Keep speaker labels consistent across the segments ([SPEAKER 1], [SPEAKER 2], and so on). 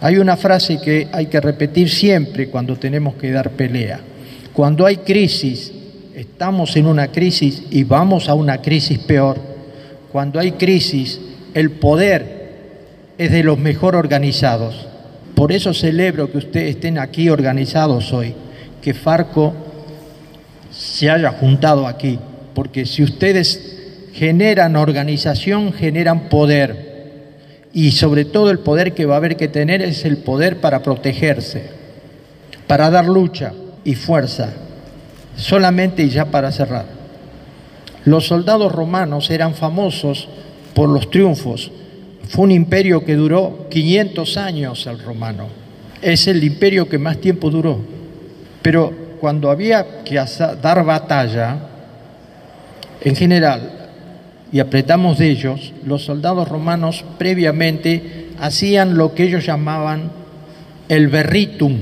[SPEAKER 1] Hay una frase que hay que repetir siempre cuando tenemos que dar pelea. Cuando hay crisis, estamos en una crisis y vamos a una crisis peor. Cuando hay crisis, el poder es de los mejor organizados. Por eso celebro que ustedes estén aquí organizados hoy, que Farco se haya juntado aquí, porque si ustedes generan organización, generan poder y sobre todo el poder que va a haber que tener es el poder para protegerse, para dar lucha y fuerza. Solamente y ya para cerrar. Los soldados romanos eran famosos por los triunfos. Fue un imperio que duró 500 años el romano. Es el imperio que más tiempo duró. Pero cuando había que dar batalla, en general, y apretamos de ellos, los soldados romanos previamente hacían lo que ellos llamaban el berritum.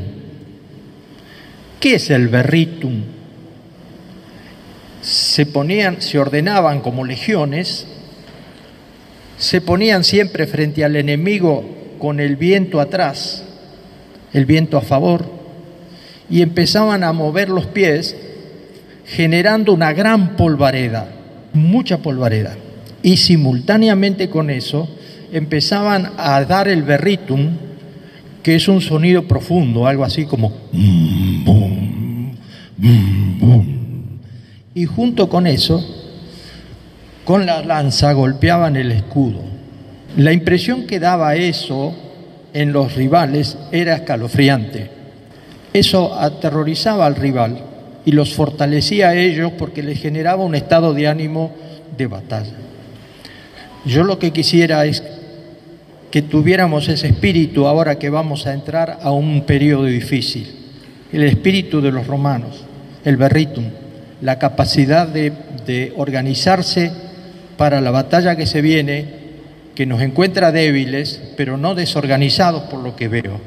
[SPEAKER 1] ¿Qué es el berritum? Se ponían, se ordenaban como legiones, se ponían siempre frente al enemigo con el viento atrás, el viento a favor, y empezaban a mover los pies generando una gran polvareda mucha polvareda. Y simultáneamente con eso empezaban a dar el berritum, que es un sonido profundo, algo así como... Y junto con eso, con la lanza golpeaban el escudo. La impresión que daba eso en los rivales era escalofriante. Eso aterrorizaba al rival y los fortalecía a ellos porque les generaba un estado de ánimo de batalla. Yo lo que quisiera es que tuviéramos ese espíritu ahora que vamos a entrar a un periodo difícil, el espíritu de los romanos, el berritum, la capacidad de, de organizarse para la batalla que se viene, que nos encuentra débiles, pero no desorganizados por lo que veo.